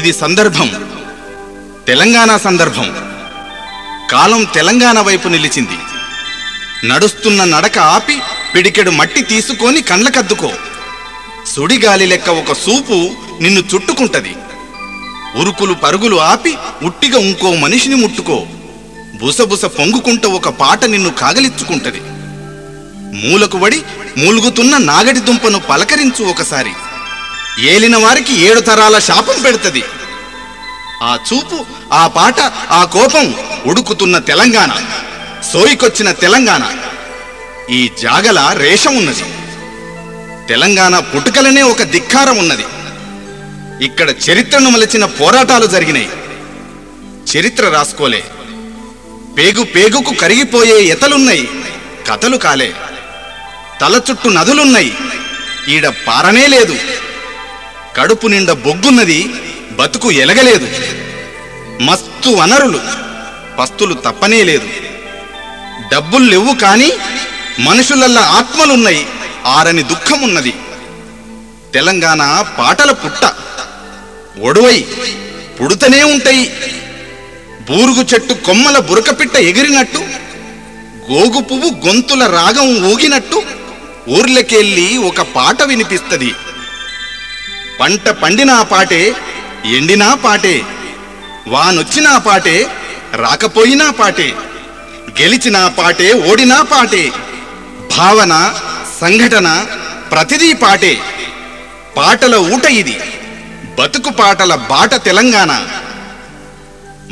ఇది సందర్భం. తెలంగాణ సందర్భం. కాలం తెలంగాణ వైపు నిలిచింది. నడుస్తున్న నడక ఆపి పిడికెడు మట్టి తీసుకొని కండ్లకద్దుకో సుడిగాలి లెక్క ఒక సూపు నిన్ను చుట్టుకుంటది. ఉరుకులు పరుగులు ఆపి ఉట్టిగా ఇంకో మనిషిని ముట్టుకో. బుసబుస పొంగుకుంటూ ఒక పాట నిన్ను కాగలిచ్చుకుంటది. మూలకు వడి మూలుగుతున్న నాగడి దుంపను పలకరించు ఒకసారి. ఏలిన వారికి ఏడు తరాల శాపం పెడుతుంది. ఆ చూపు ఆ పాట ఆ కోపం ఉడుకుతున్న తెలంగాణ సోయికొచ్చిన తెలంగాణ. ఈ జాగల రేషం ఉన్నది. తెలంగాణ పుట్టుకలనే ఒక ధిక్కారం ఉన్నది. ఇక్కడ చరిత్రను మలచిన పోరాటాలు జరిగినాయి. చరిత్ర రాసుకోలే. పేగు పేగుకు కరిగిపోయే ఎతలున్నాయి. కథలు కాలే. తల చుట్టూ నదులున్నాయి. ఈడ పారనే లేదు. కడుపు నిండా బొగ్గున్నది బతుకు ఎలగలేదు. మస్తు వనరులు. పస్తులు తప్పనే లేదు. డబ్బులు లేవు కాని మనుషులల్లా ఆత్మలున్నాయి. ఆరని దుఃఖమున్నది. తెలంగాణ పాటల పుట్ట. ఒడువై పుడుతనే ఉంటాయి. బూరుగు చెట్టు కొమ్మల బురకపిట్ట ఎగిరినట్టు. గోగు పువ్వు గొంతుల రాగం ఊగినట్టు. ఊర్లకెళ్ళి ఒక పాట వినిపిస్తుంది. పంట పండినా పాటే ఎండినా పాటే వానొచ్చినా పాటే రాకపోయినా పాటే గెలిచినా పాటే ఓడినా పాటే భావన సంఘటన ప్రతిదీ పాటే. పాటల ఊట ఇది బతుకు పాటల బాట తెలంగాణ.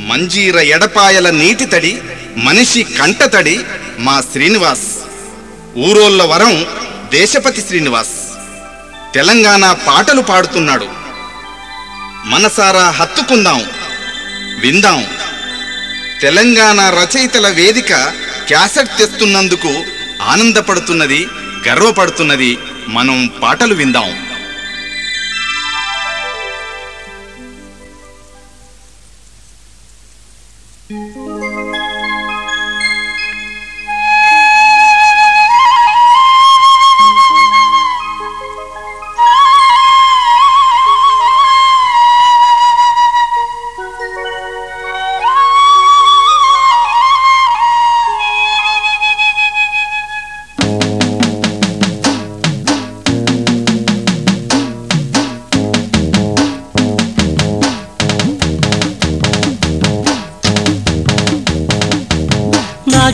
మంజీర ఎడపాయల నీటి తడి మనిషి కంట తడి మా శ్రీనివాస్. ఊరోళ్ళ వరం దేశపతి శ్రీనివాస్. తెలంగాణ పాటలు పాడుతున్నాడు. మనసారా హత్తుకుందాం విందాం. తెలంగాణ రచయితల వేదిక క్యాసెట్ తెస్తున్నందుకు ఆనందపడుతున్నది గర్వపడుతున్నది మనం పాటలు విందాం.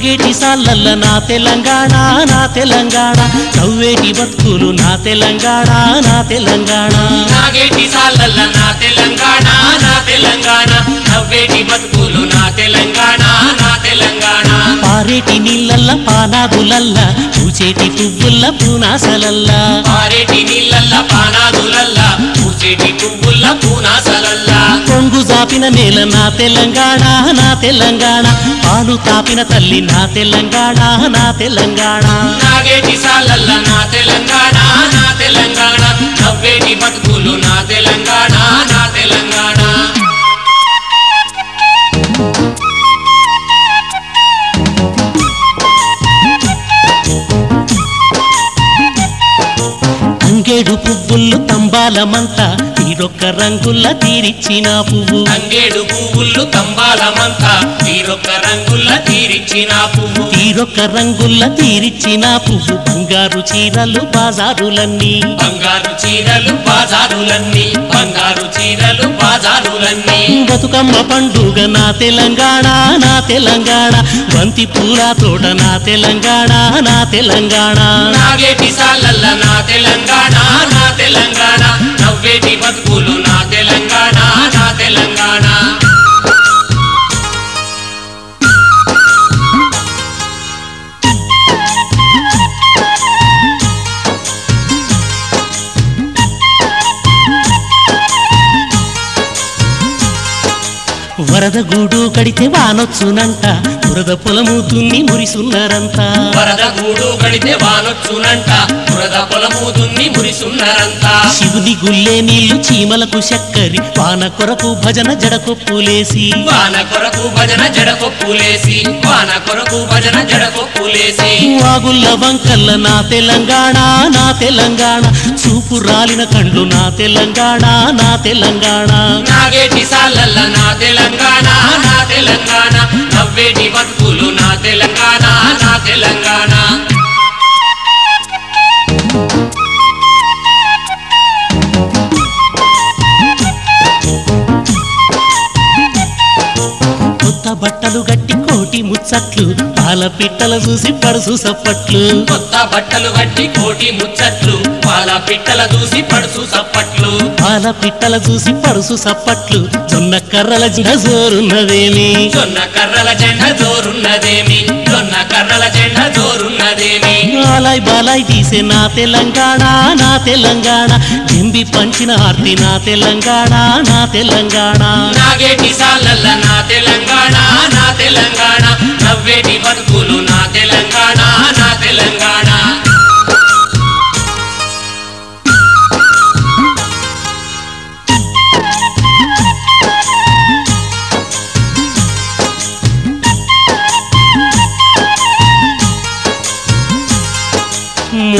నాగేటి సాల్లల్ల నా తెలంగాణ నా తెలంగాణ. నవ్వేటి బతుకులు నా తెలంగాణ నా తెలంగాణ. నాగేటి సాలల్ల నా తెలంగాణ నా తెలంగాణ. నవ్వేటి బతుకులు నా తెలంగాణ నా తెలంగాణ. పారేటి నీళ్ళల్ల పానాదులల్ల పూచేటి పువ్వుల్ల పూనాసలల్ల పారేటి నీళ్ళల్ల పానాదులల్ల పూసేటి పువ్వుల్ల పూనాసలల్ల జాపిన నేల నా తెలంగాణ నా తెలంగాణ. పాలు తాపిన తల్లి నా తెలంగాణ నా తెలంగాణ. నాగేటి సాలల్ల నా తెలంగాణ నా తెలంగాణ. నవ్వేటి బతుకులు నా తెలంగాణ నా తెలంగాణ. అంగేడు పువ్వులు తంబాలమంతా తీరొక్క రంగుల్ల తీరిచ్చిన పువ్వు. తంగేడు పువ్వులు తంబాలమంతా తీరొక్క రంగుల్ల తీరిచ్చిన పువ్వు. తీరొక్క రంగుల్ల తీరిచ్చిన పువ్వు. బంగారు చీరలు బాజారులన్నీ. బంగారు చీరలు బాజారులన్నీ. బంగారు చీరలు బాజారులన్నీ. బతుకమ్మ పండుగ నా తెలంగాణ నా తెలంగాణ. బంతి పూల తోట నా తెలంగాణ నా తెలంగాణ. నాగేటి సాలల్ల నా తెలంగాణ నా తెలంగాణ. నవ్వేటి బతుకులు నా తెలంగాణ నా తెలంగాణ. వరద గూడు కడితే వానొచ్చునంట. బురద పొలము దున్ని మురిసున్నారంతా వరద గూడు గడితే వానొచ్చునంట. బురద పొలము దున్ని మురిసున్నారంతా శివుని గుల్లే నీళ్ళు చీమలకు చక్కరి వాన కొరకు భజన జడకొప్పులేసి. వాన కొరకు భజన జడకొప్పులేసి. వాన కొరకు భజన జడకొప్పులేసి. వాగుల్ల వంకల్ల నా తెలంగాణ నా తెలంగాణ. చూపు రాలిన కండ్లు నా తెలంగాణ నా తెలంగాణ. నాగేటి సాలల్ల నా తెలంగాణ. నా తెలంగాణ. నవ్వేటి బతుకులు నా తెలంగాణ నా తెలంగాణ. కొత్త బట్టలు గట్టి కోటి ముచ్చట్లు. పాల పిట్టల చూసి పడుసు సప్పట్లు. కొత్త బట్టలు కట్టి కోటి ముచ్చట్లు. పాల పిట్టల చూసి పడుసు సప్పట్లు. పాల పిట్టల చూసి పడుసు సప్పట్లు. జొన్న కర్రల జోరున్నదేమి? జొన్న కర్రల జెండ జోరున్నదేమి? జొన్న కర్రల జెండ జోరున్నదేమి? బాలాయ్ బాలాయ్ తీసే నా తెలంగాణ నా తెలంగాణ. ఎంబి పంచిన ఆర్తి నా తెలంగాణ నా తెలంగాణ. నాగేటి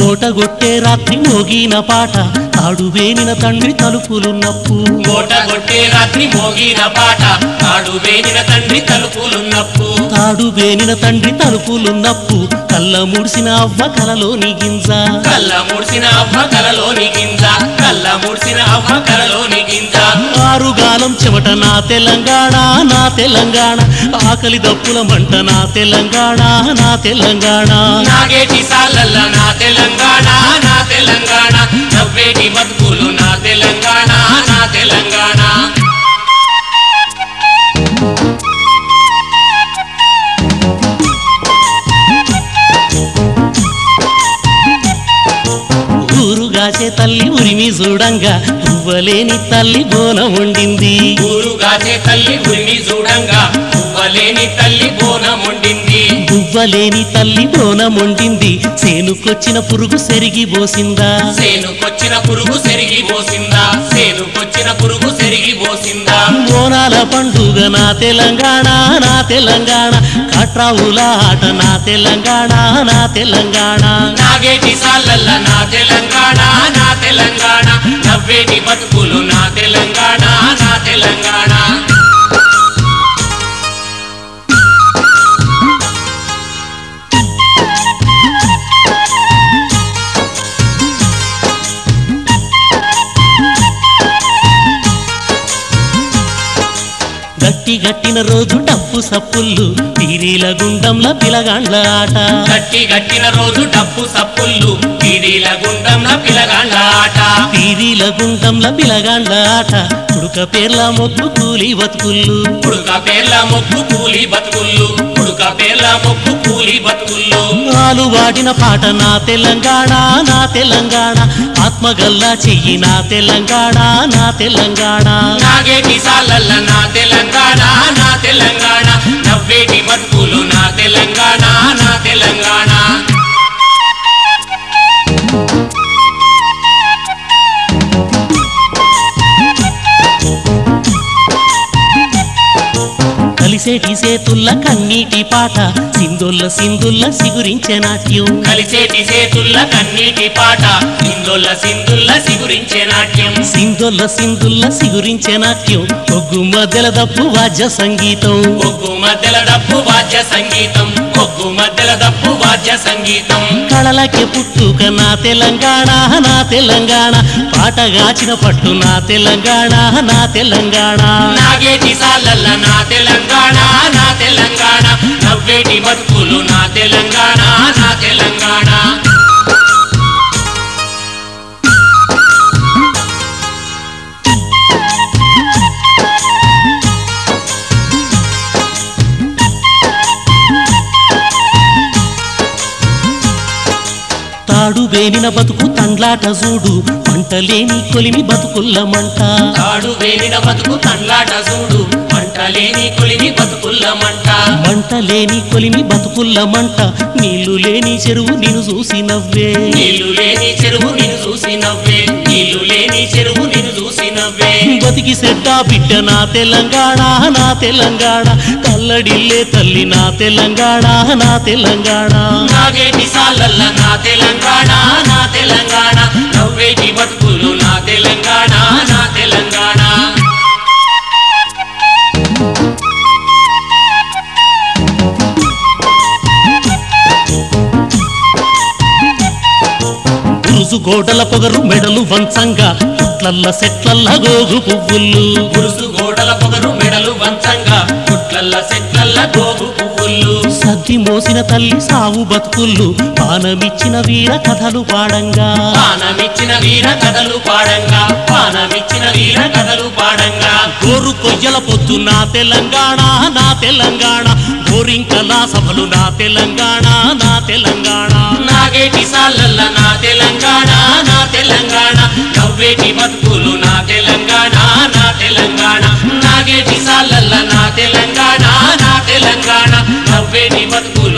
మూటగొట్టే రాత్రి మోగిన పాట. తాడు వేనిన తండ్రి తలుపులున్నప్పు మూట కొట్టే రాత్రి మోగిన పాట. ఆడు వేనిన తండ్రి తలుపులున్నప్పు తాడు వేనిన తండ్రి తలుపులున్నప్పు కళ్ళ ముడిసిన అవ్వ కలలోని గింజ. కళ్ళ ముడిసిన అవ్వ కలలోని గింజ. కళ్ళ ముడిసిన అవ్వ కలలోని గింజ. ఆరుగాలం చెమట నా తెలంగాణ నా తెలంగాణ. ఆకలి దప్పుల మంట నా తెలంగాణ నా తెలంగాణ. నాగేటి సాలల్ల నా తెలంగాణ నా తెలంగాణ. నవ్వేటి బతుకులు నా తెలంగాణ నా తెలంగాణ. ఊరుగాచే తల్లి ఉరిమి చూడంగా పువ్వలేని తల్లి బోన ఉండింది. ఊరుగాచే తల్లి ఉరిమి చూడంగా పువ్వలేని తల్లి బోనం ఉండి పువ్వలేని తల్లి బోనం వండింది సేనుకొచ్చిన పురుగు సెరిగి పోసిందా? సేనుకొచ్చిన పురుగు సెరిగి పోసిందా? సేనుకొచ్చిన పురుగు సెరిగి పోసిందా? బోనాల పండుగ నా తెలంగాణ నా తెలంగాణ. కట్రావుల ఆట నా తెలంగాణ నా తెలంగాణ. నాగేటి సాలల్ల నా తెలంగాణ నా తెలంగాణ. నవ్వేటి బతుకులు నా తెలంగాణ నా తెలంగాణ. గట్టిన రోజు డప్పు సప్పుళ్ళు తీరీల గుండంల పిలగాండ్ల ఆట. గట్టి గట్టిన రోజు డప్పు సప్పుళ్ళు పీడీల గుండంల పిలగాండ్ల ఆట. తీరీల గుండంల పిలగాండ్ల ఆట. ఉడుక పేర్ల మొక్కు కూలి బతుకుళ్ళు పుడుక పేర్ల మొక్కు కూలి బతుకుళ్ళు పుడుక పేర్ల మొక్కు కూలి బతుకుళ్ళు ఆలు వాడిన పాట నా తెలంగాణ నా తెలంగాణ. ఆత్మగల్లా చెయ్యి నా తెలంగాణ నా తెలంగాణ. నాగేటి సాలల్ల నా తెలంగాణ నా తెలంగాణ. నవ్వేటి బతుకులు నా తెలంగాణ నా తెలంగాణ. కలిసేటి సేతుల్ల కన్నీటి పాట. సింధుల్ల సింధుల్ల సిగురించే నాట్యం. కలిసేటి చేతుల్ల కన్నీటి పాట. సింధుల్ల సింధుల్ల సిగురించే నాట్యం. సింధుల్ల సింధుల్ల సిగురించే నాట్యం. ఒగ్గు మధ్యల దప్పు వాద్య సంగీతం. ఒగ్గు మధ్యల డప్పు వాద్య సంగీతం. ఒగ్గు మధ్యల డప్పు వాద్య సంగీతం. కళలకి పుట్టుక నా తెలంగాణ నా తెలంగాణ. పాట గాచిన పట్టు నా తెలంగాణ నా తెలంగాణ. నాగేటి సాలల్ల నా తెలంగాణ. నా తెలంగాణ. నవ్వేటి బతుకులు నా తెలంగాణ నా తెలంగాణ. తాడు వేనిన బతుకు తండ్లాట చూడు పంటలేని కొలిమి బతుకుల్ల మంట తాడు వేలిన బతుకు తండ్లాట చూడు మంటలేని కొలిమి బతుకుల్ల మంట. లేని కొలిమి బతుకుల్ల మంట. నీళ్ళు లేని చెరువు నిన్ను చూసి నవ్వే. నీళ్ళు లేని చెరువు నిన్ను చూసి నవ్వే. నీళ్ళు లేని చెరువు నిన్ను చూసి నవ్వే. బతికి సెడ్డా బిడ్డ నా తెలంగాణ నా తెలంగాణ. కల్లడిల్లే తల్లి నా తెలంగాణ నా తెలంగాణ. నాగేటి సాలల్ల నా తెలంగాణ నా తెలంగాణ. గోడల పొగరు మెడలు వంచంగా పుట్లల్ల సెట్లల్ల గోగు పువ్వులు. గురుసు గోడల పొగరు మెడలు వంచంగా పుట్లల్ల సెట్లల్ల గోగు పువ్వులు. సద్ది మోసిన తల్లి సావు బతుకుళ్ళు పానమిచ్చిన వీర కథలు పాడంగా. పానమిచ్చిన వీర కథలు పాడంగా పానమిచ్చిన వీర కథలు పాడంగా. గోరు కొయ్యల పొద్దు నా తెలంగాణ నా తెలంగాణ. గోరింకల సభలు నా తెలంగాణ నా తెలంగాణ. నాగేటి బతుకులు నా తెలంగాణ నా తెలంగాణ. నాగేటి సాలల్ల నా తెలంగాణ నా తెలంగాణ. నవ్వేటి బతుకులు